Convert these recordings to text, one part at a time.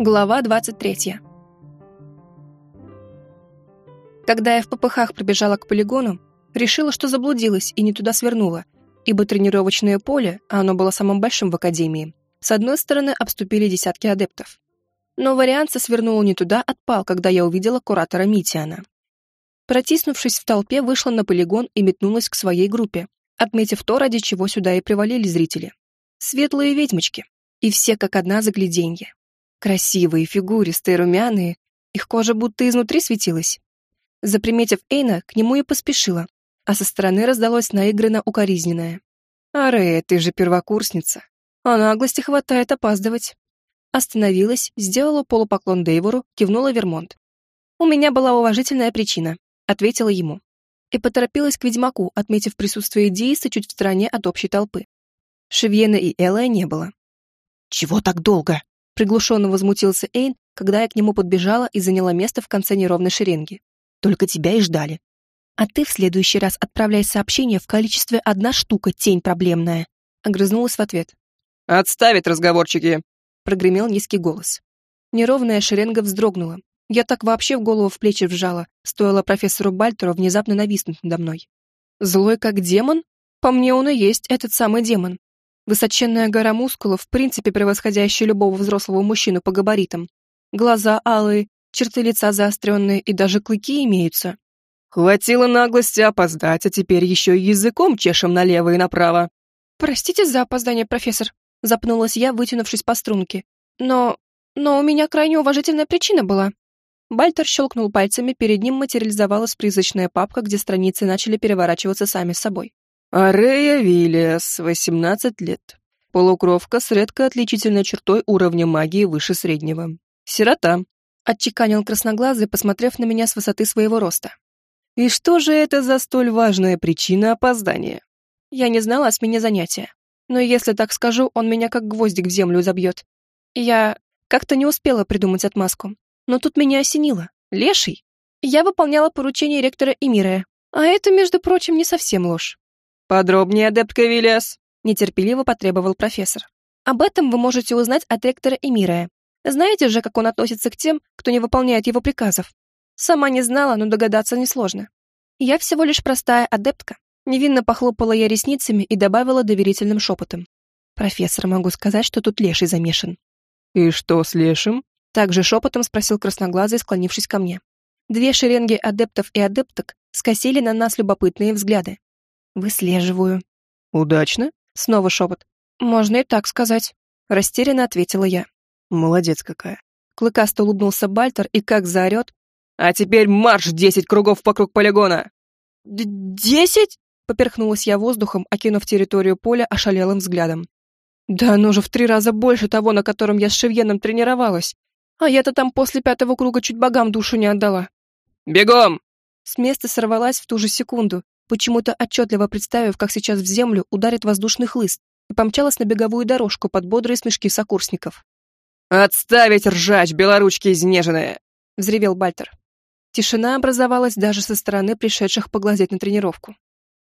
Глава 23. Когда я в попыхах пробежала к полигону, решила, что заблудилась и не туда свернула, ибо тренировочное поле, а оно было самым большим в академии, с одной стороны обступили десятки адептов. Но вариант со свернула не туда отпал, когда я увидела куратора Митиана. Протиснувшись в толпе, вышла на полигон и метнулась к своей группе, отметив то, ради чего сюда и привалили зрители. Светлые ведьмочки. И все как одна загляденье. Красивые, фигуристые, румяные. Их кожа будто изнутри светилась. Заприметив Эйна, к нему и поспешила, а со стороны раздалось наигранно укоризненное. «Арея, ты же первокурсница. А наглости хватает опаздывать». Остановилась, сделала полупоклон Дейвору, кивнула Вермонт. «У меня была уважительная причина», — ответила ему. И поторопилась к ведьмаку, отметив присутствие Дииса чуть в стороне от общей толпы. Шевьена и Элая не было. «Чего так долго?» Приглушенно возмутился Эйн, когда я к нему подбежала и заняла место в конце неровной шеренги. «Только тебя и ждали». «А ты в следующий раз отправляй сообщение в количестве одна штука, тень проблемная», — огрызнулась в ответ. «Отставить разговорчики!» — прогремел низкий голос. Неровная шеренга вздрогнула. Я так вообще в голову в плечи вжала, стоило профессору Бальтеру внезапно нависнуть надо мной. Злой как демон? По мне он и есть этот самый демон. Высоченная гора мускулов, в принципе превосходящая любого взрослого мужчину по габаритам. Глаза алые, черты лица заостренные и даже клыки имеются. Хватило наглости опоздать, а теперь еще и языком чешем налево и направо. Простите за опоздание, профессор. Запнулась я, вытянувшись по струнке. Но... но у меня крайне уважительная причина была. Бальтер щелкнул пальцами, перед ним материализовалась призрачная папка, где страницы начали переворачиваться сами собой. Арея Виллиас, 18 лет. Полукровка с редко отличительной чертой уровня магии выше среднего. Сирота. Отчеканил красноглазый, посмотрев на меня с высоты своего роста. И что же это за столь важная причина опоздания? Я не знала о смене занятия. Но если так скажу, он меня как гвоздик в землю забьет. Я как-то не успела придумать отмазку. Но тут меня осенило. Леший. Я выполняла поручение ректора Эмирая. А это, между прочим, не совсем ложь. «Подробнее, адептка Виллиас», — нетерпеливо потребовал профессор. «Об этом вы можете узнать от ректора Эмирая. Знаете же, как он относится к тем, кто не выполняет его приказов. Сама не знала, но догадаться несложно. Я всего лишь простая адептка. Невинно похлопала я ресницами и добавила доверительным шепотом. «Профессор, могу сказать, что тут леший замешан». «И что с лешим?» Также шепотом спросил красноглазый, склонившись ко мне. Две шеренги адептов и адепток скосили на нас любопытные взгляды. Выслеживаю. Удачно? Снова шепот. Можно и так сказать. Растерянно ответила я. Молодец какая. Клыкасто улыбнулся Бальтер и как заорет. А теперь марш десять кругов вокруг полигона. «Десять?» — поперхнулась я воздухом, окинув территорию поля ошалелым взглядом. «Да оно же в три раза больше того, на котором я с Шевьеном тренировалась. А я-то там после пятого круга чуть богам душу не отдала». «Бегом!» С места сорвалась в ту же секунду, почему-то отчетливо представив, как сейчас в землю ударит воздушный хлыст, и помчалась на беговую дорожку под бодрые смешки сокурсников. «Отставить ржач, белоручки изнеженные!» — взревел Бальтер. Тишина образовалась даже со стороны пришедших поглазеть на тренировку.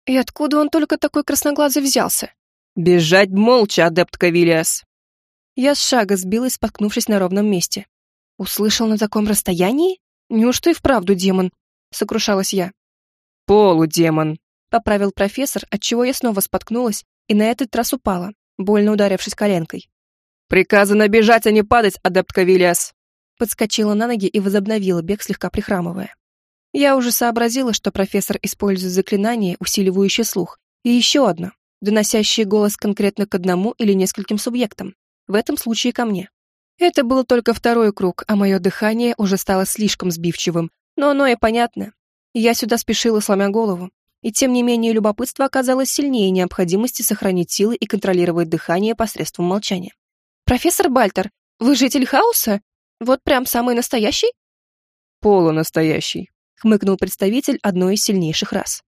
И откуда он только такой красноглазый взялся? «Бежать молча, адептка Виллиас!» Я с шага сбилась, споткнувшись на ровном месте. Услышал на таком расстоянии? Неужто и вправду демон? Сокрушалась я. «Полудемон», — поправил профессор, отчего я снова споткнулась и на этот раз упала, больно ударившись коленкой. «Приказано бежать, а не падать, адептка Виллиас!» Подскочила на ноги и возобновила бег, слегка прихрамывая. Я уже сообразила, что профессор использует заклинание, усиливающее слух, и еще одно, доносящее голос конкретно к одному или нескольким субъектам, в этом случае ко мне. Это был только второй круг, а мое дыхание уже стало слишком сбивчивым, но оно и понятно, я сюда спешила, сломя голову. И тем не менее любопытство оказалось сильнее необходимости сохранить силы и контролировать дыхание посредством молчания. «Профессор Бальтер, вы житель хаоса? Вот прям самый настоящий?» «Полунастоящий», — хмыкнул представитель одной из сильнейших рас.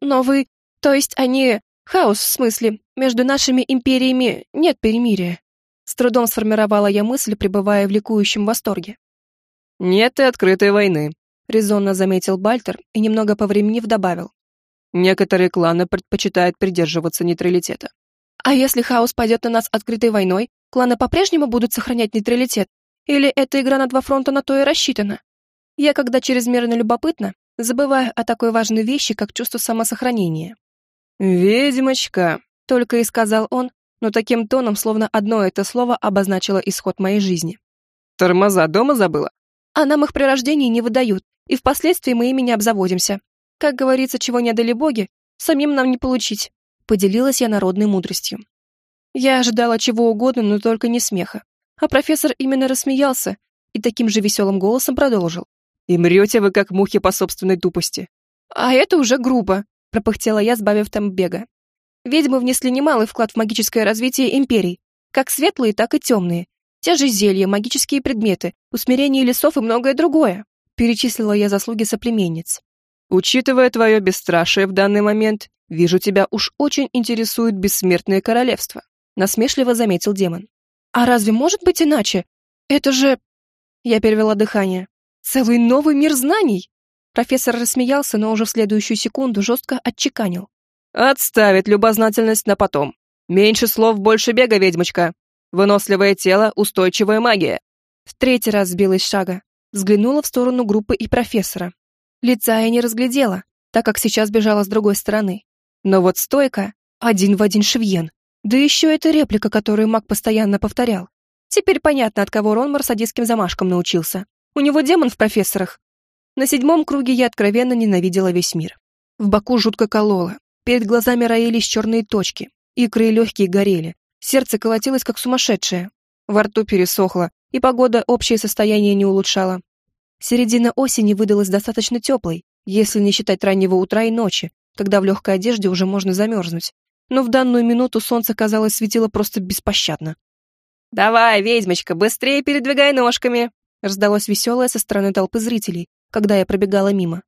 «Но вы... То есть они... Хаос, в смысле, между нашими империями нет перемирия?» С трудом сформировала я мысль, пребывая в ликующем восторге. «Нет и открытой войны», резонно заметил Бальтер и немного повременив добавил. Некоторые кланы предпочитают придерживаться нейтралитета. А если хаос пойдет на нас открытой войной, кланы по-прежнему будут сохранять нейтралитет? Или эта игра на два фронта на то и рассчитана? Я, когда чрезмерно любопытна, забываю о такой важной вещи, как чувство самосохранения. «Ведьмочка», — только и сказал он, но таким тоном, словно одно это слово обозначило исход моей жизни. «Тормоза дома забыла?» «А нам их при рождении не выдают, и впоследствии мы ими не обзаводимся. Как говорится, чего не дали боги, самим нам не получить», — поделилась я народной мудростью. Я ожидала чего угодно, но только не смеха. А профессор именно рассмеялся и таким же веселым голосом продолжил. «И мрете вы, как мухи по собственной тупости». «А это уже грубо», — пропыхтела я, сбавив темп бега. Ведьмы внесли немалый вклад в магическое развитие империй, как светлые, так и темные. Те же зелья, магические предметы, усмирение лесов и многое другое. Перечислила я заслуги соплеменниц. Учитывая твое бесстрашие в данный момент, вижу, тебя уж очень интересует бессмертное королевство. Насмешливо заметил демон. А разве может быть иначе? Это же... Я перевела дыхание. Целый новый мир знаний. Профессор рассмеялся, но уже в следующую секунду жестко отчеканил. Отставить любознательность на потом. Меньше слов, больше бега, ведьмочка. Выносливое тело, устойчивая магия. В третий раз сбилась шага. Взглянула в сторону группы и профессора. Лица я не разглядела, так как сейчас бежала с другой стороны. Но вот стойка — один в один Шевьен. Да еще эта реплика, которую маг постоянно повторял. Теперь понятно, от кого Ронмар садистским замашкам научился. У него демон в профессорах. На седьмом круге я откровенно ненавидела весь мир. В боку жутко кололо, Перед глазами роились черные точки, икры и легкие горели, сердце колотилось как сумасшедшее, во рту пересохло, и погода общее состояние не улучшала. Середина осени выдалась достаточно теплой, если не считать раннего утра и ночи, когда в легкой одежде уже можно замерзнуть. Но в данную минуту солнце, казалось, светило просто беспощадно. «Давай, ведьмочка, быстрее передвигай ножками!» раздалось веселое со стороны толпы зрителей, когда я пробегала мимо.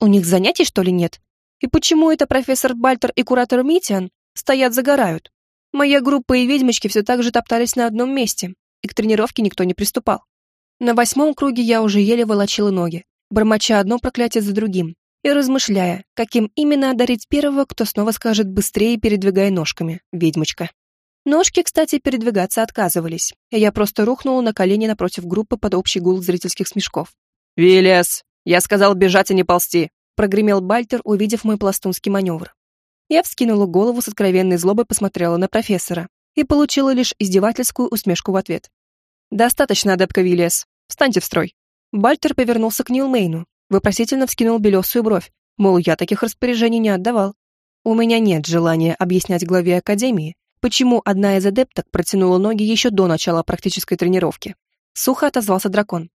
«У них занятий, что ли, нет?» И почему это профессор Бальтер и куратор Митиан стоят загорают? Моя группа и ведьмочки все так же топтались на одном месте, и к тренировке никто не приступал. На восьмом круге я уже еле волочила ноги, бормоча одно проклятие за другим, и размышляя, каким именно одарить первого, кто снова скажет «быстрее передвигай ножками, ведьмочка». Ножки, кстати, передвигаться отказывались, и я просто рухнула на колени напротив группы под общий гул зрительских смешков. «Виллиас, я сказал бежать, а не ползти прогремел Бальтер, увидев мой пластунский маневр. Я вскинула голову с откровенной злобой, посмотрела на профессора и получила лишь издевательскую усмешку в ответ. «Достаточно, адепка Виллиас. Встаньте в строй». Бальтер повернулся к Нилмейну, вопросительно вскинул белесую бровь, мол, я таких распоряжений не отдавал. У меня нет желания объяснять главе Академии, почему одна из адепток протянула ноги еще до начала практической тренировки. Сухо отозвался дракон.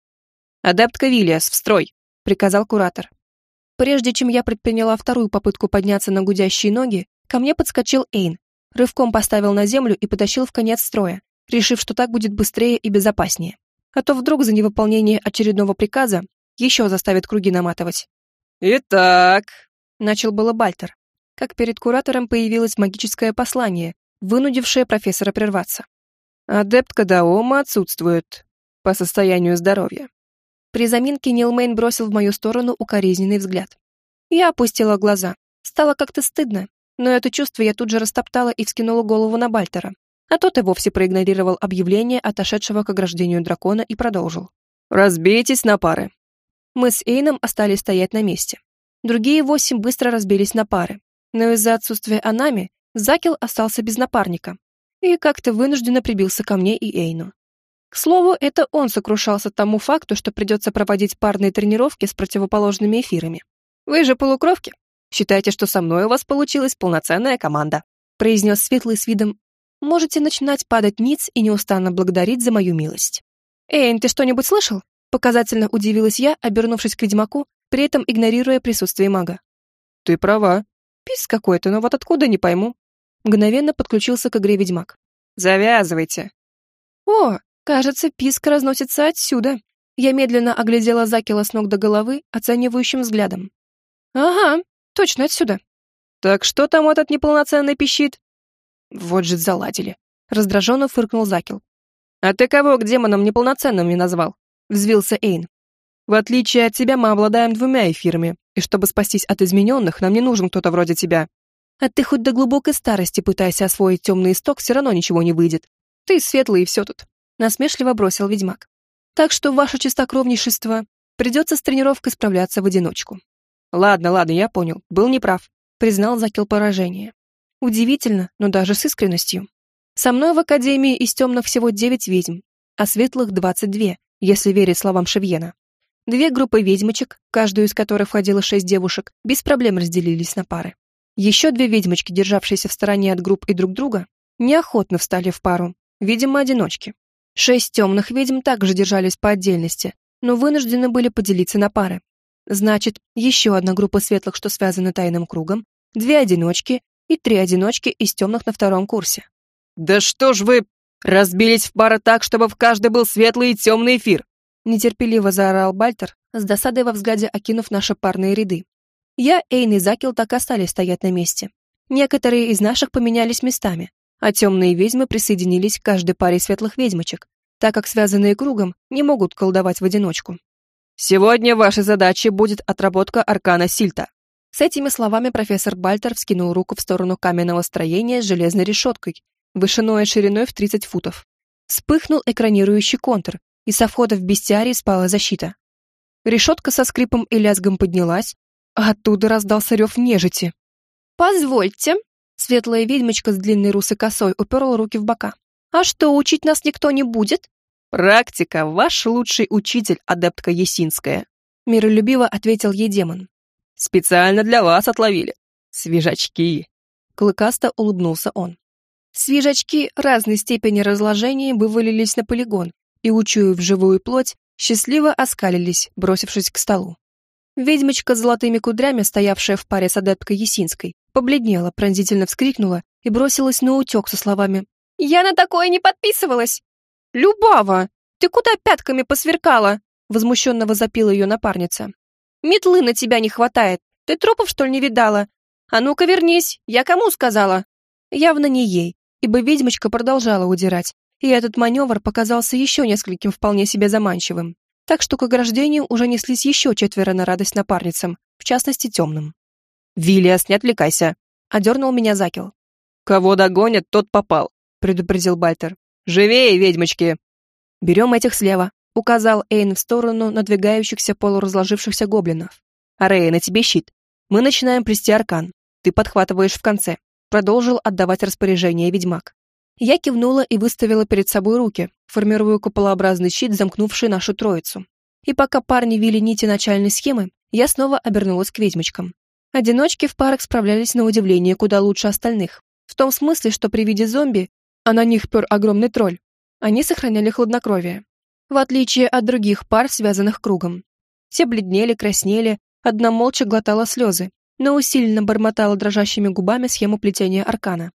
«Адептка Виллиас, в строй!» — приказал куратор. Прежде чем я предприняла вторую попытку подняться на гудящие ноги, ко мне подскочил Эйн, рывком поставил на землю и потащил в конец строя, решив, что так будет быстрее и безопаснее. А то вдруг за невыполнение очередного приказа еще заставит круги наматывать. «Итак», — начал было Бальтер, как перед куратором появилось магическое послание, вынудившее профессора прерваться. «Адептка Даома отсутствует по состоянию здоровья. При заминке Нилмейн бросил в мою сторону укоризненный взгляд. Я опустила глаза. Стало как-то стыдно, но это чувство я тут же растоптала и вскинула голову на Бальтера. А тот и вовсе проигнорировал объявление отошедшего к ограждению дракона и продолжил. «Разбейтесь на пары». Мы с Эйном остались стоять на месте. Другие восемь быстро разбились на пары, но из-за отсутствия Анами Закил остался без напарника и как-то вынужденно прибился ко мне и Эйну. К слову, это он сокрушался тому факту, что придется проводить парные тренировки с противоположными эфирами. «Вы же полукровки. Считайте, что со мной у вас получилась полноценная команда», произнес Светлый с видом «Можете начинать падать ниц и неустанно благодарить за мою милость». «Эйн, ты что-нибудь слышал?» Показательно удивилась я, обернувшись к ведьмаку, при этом игнорируя присутствие мага. «Ты права». «Пис какой-то, но вот откуда, не пойму». Мгновенно подключился к игре ведьмак. «Завязывайте». «О, Кажется, писк разносится отсюда. Я медленно оглядела Закила с ног до головы оценивающим взглядом. Ага, точно отсюда. Так что там этот неполноценный пищит? Вот же заладили. Раздраженно фыркнул Закил. А ты кого к демонам неполноценным не назвал? Взвился Эйн. В отличие от тебя мы обладаем двумя эфирами, и чтобы спастись от измененных, нам не нужен кто-то вроде тебя. А ты хоть до глубокой старости пытайся освоить темный исток, все равно ничего не выйдет. Ты светлый и все тут. Насмешливо бросил ведьмак. Так что ваше чистокровнейшество придется с тренировкой справляться в одиночку. Ладно, ладно, я понял. Был неправ. Признал Закил поражение. Удивительно, но даже с искренностью. Со мной в Академии из темных всего девять ведьм, а светлых двадцать две, если верить словам Шевьена. Две группы ведьмочек, каждую из которых входило шесть девушек, без проблем разделились на пары. Еще две ведьмочки, державшиеся в стороне от групп и друг друга, неохотно встали в пару, видимо, одиночки. Шесть темных ведьм также держались по отдельности, но вынуждены были поделиться на пары. Значит, еще одна группа светлых, что связаны тайным кругом, две одиночки и три одиночки из темных на втором курсе. «Да что ж вы разбились в пары так, чтобы в каждой был светлый и темный эфир?» Нетерпеливо заорал Бальтер, с досадой во взгляде окинув наши парные ряды. Я, Эйн и Закил так остались стоять на месте. Некоторые из наших поменялись местами, а темные ведьмы присоединились к каждой паре светлых ведьмочек, так как связанные кругом не могут колдовать в одиночку. «Сегодня вашей задачей будет отработка аркана Сильта». С этими словами профессор Бальтер вскинул руку в сторону каменного строения с железной решеткой, вышиной шириной в 30 футов. Вспыхнул экранирующий контур, и со входа в бестиарий спала защита. Решетка со скрипом и лязгом поднялась, а оттуда раздался рев нежити. «Позвольте», Светлая ведьмочка с длинной русой косой уперла руки в бока. «А что, учить нас никто не будет?» «Практика — ваш лучший учитель, адептка Есинская», — миролюбиво ответил ей демон. «Специально для вас отловили. Свежачки». Клыкасто улыбнулся он. Свежачки разной степени разложения вывалились на полигон и, учуяв живую плоть, счастливо оскалились, бросившись к столу. Ведьмочка с золотыми кудрями, стоявшая в паре с адепткой Есинской, побледнела, пронзительно вскрикнула и бросилась на утек со словами «Я на такое не подписывалась!» «Любава, ты куда пятками посверкала?» возмущенно возопила ее напарница. «Метлы на тебя не хватает. Ты трупов, что ли, не видала? А ну-ка вернись, я кому сказала?» Явно не ей, ибо ведьмочка продолжала удирать, и этот маневр показался еще нескольким вполне себе заманчивым. Так что к ограждению уже неслись еще четверо на радость напарницам, в частности темным. «Виллиас, не отвлекайся!» — одернул меня Закил. «Кого догонят, тот попал», — предупредил Бальтер. «Живее, ведьмочки!» «Берем этих слева», — указал Эйн в сторону надвигающихся полуразложившихся гоблинов. «Арей, на тебе щит. Мы начинаем плести аркан. Ты подхватываешь в конце», — продолжил отдавать распоряжение ведьмак. Я кивнула и выставила перед собой руки, формируя куполообразный щит, замкнувший нашу троицу. И пока парни вели нити начальной схемы, я снова обернулась к ведьмочкам. Одиночки в парах справлялись на удивление куда лучше остальных. В том смысле, что при виде зомби, а на них пер огромный тролль, они сохраняли хладнокровие. В отличие от других пар, связанных кругом. Все бледнели, краснели, одна молча глотала слезы, но усиленно бормотала дрожащими губами схему плетения аркана.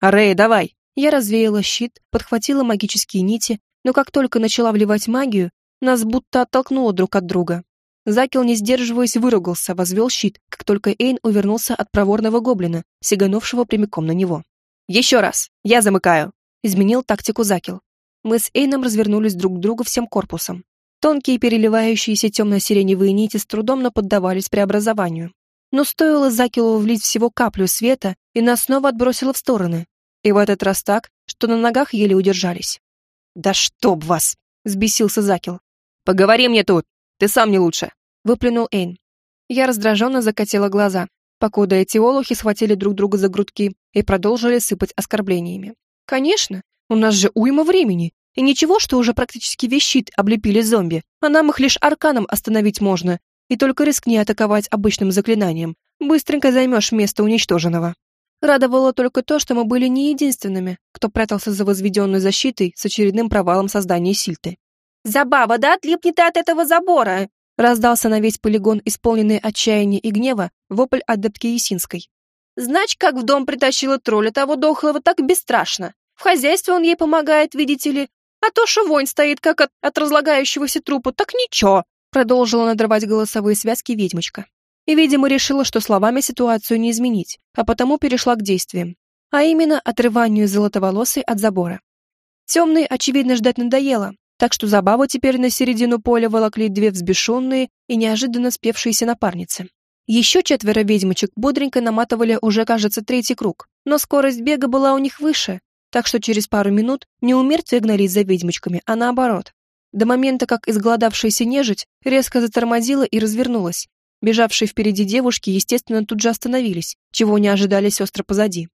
«Арей, давай!» Я развеяла щит, подхватила магические нити, но как только начала вливать магию, нас будто оттолкнуло друг от друга. Закил, не сдерживаясь, выругался, возвел щит, как только Эйн увернулся от проворного гоблина, сиганувшего прямиком на него. «Еще раз! Я замыкаю!» — изменил тактику Закил. Мы с Эйном развернулись друг к другу всем корпусом. Тонкие переливающиеся темно-сиреневые нити с трудом наподдавались преобразованию. Но стоило Закилу влить всего каплю света, и нас снова отбросило в стороны. И в этот раз так, что на ногах еле удержались. «Да чтоб вас!» — взбесился Закил. «Поговори мне тут!» Ты сам не лучше!» — выплюнул Эйн. Я раздраженно закатила глаза, покуда эти олухи схватили друг друга за грудки и продолжили сыпать оскорблениями. «Конечно, у нас же уйма времени, и ничего, что уже практически весь щит облепили зомби, а нам их лишь арканом остановить можно, и только рискни атаковать обычным заклинанием, быстренько займешь место уничтоженного». Радовало только то, что мы были не единственными, кто прятался за возведенной защитой с очередным провалом создания сильты. «Забава, да отлипни ты от этого забора!» Раздался на весь полигон, исполненный отчаяния и гнева, вопль адептки Есинской. «Знач, как в дом притащила тролля того дохлого, так бесстрашно. В хозяйстве он ей помогает, видите ли. А то, что вонь стоит, как от, от разлагающегося трупа, так ничего!» Продолжила надрывать голосовые связки ведьмочка. И, видимо, решила, что словами ситуацию не изменить, а потому перешла к действиям. А именно, отрыванию золотоволосой от забора. Темный, очевидно, ждать надоело, так что забаву теперь на середину поля волокли две взбешенные и неожиданно спевшиеся напарницы. Еще четверо ведьмочек бодренько наматывали уже, кажется, третий круг, но скорость бега была у них выше, так что через пару минут не у мертвия гнались за ведьмочками, а наоборот. до момента, как изголодавшаяся нежить резко затормозила и развернулась. Бежавшие впереди девушки, естественно, тут же остановились, чего не ожидали сестры позади.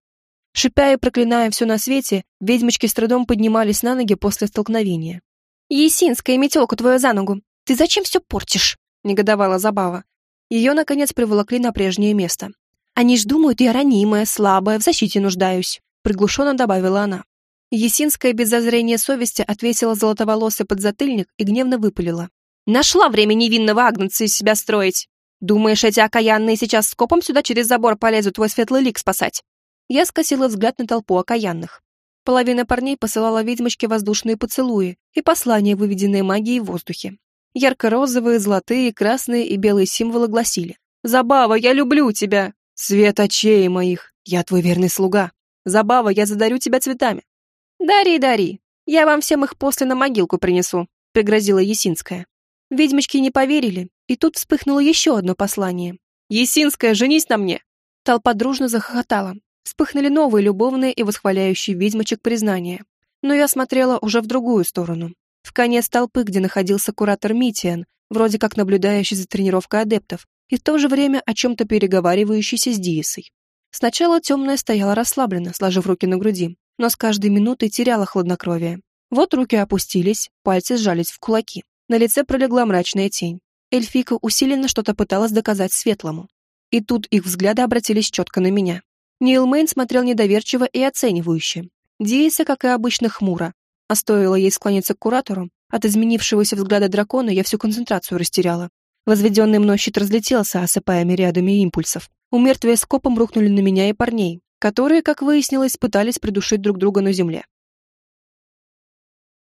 Шипя и проклиная все на свете, ведьмочки с трудом поднимались на ноги после столкновения. «Есинская метелку твою за ногу! Ты зачем все портишь?» — негодовала Забава. Ее, наконец, приволокли на прежнее место. «Они ж думают, я ранимая, слабая, в защите нуждаюсь», — приглушенно добавила она. Есинская без зазрения совести отвесила золотоволосый подзатыльник и гневно выпалила. «Нашла время невинного агнца из себя строить! Думаешь, эти окаянные сейчас скопом сюда через забор полезут твой светлый лик спасать?» Я скосила взгляд на толпу окаянных. Половина парней посылала ведьмочке воздушные поцелуи и послания, выведенные магией в воздухе. Ярко-розовые, золотые, красные и белые символы гласили «Забава, я люблю тебя! Свет очей моих! Я твой верный слуга! Забава, я задарю тебя цветами!» «Дари, дари! Я вам всем их после на могилку принесу», — пригрозила Есинская. Ведьмочки не поверили, и тут вспыхнуло еще одно послание. «Есинская, женись на мне!» Толпа дружно захохотала. Вспыхнули новые любовные и восхваляющие ведьмочек признания. Но я смотрела уже в другую сторону. В конец толпы, где находился куратор Митиан, вроде как наблюдающий за тренировкой адептов, и в то же время о чем-то переговаривающийся с Диесой. Сначала темная стояла расслабленно, сложив руки на груди, но с каждой минутой теряла хладнокровие. Вот руки опустились, пальцы сжались в кулаки. На лице пролегла мрачная тень. Эльфика усиленно что-то пыталась доказать Светлому. И тут их взгляды обратились четко на меня. Нил Мэйн смотрел недоверчиво и оценивающе. Диеса, как и обычно, хмуро. А стоило ей склониться к куратору, от изменившегося взгляда дракона я всю концентрацию растеряла. Возведенный мной щит разлетелся, осыпая мириадами импульсов. У мертвия скопом рухнули на меня и парней, которые, как выяснилось, пытались придушить друг друга на земле.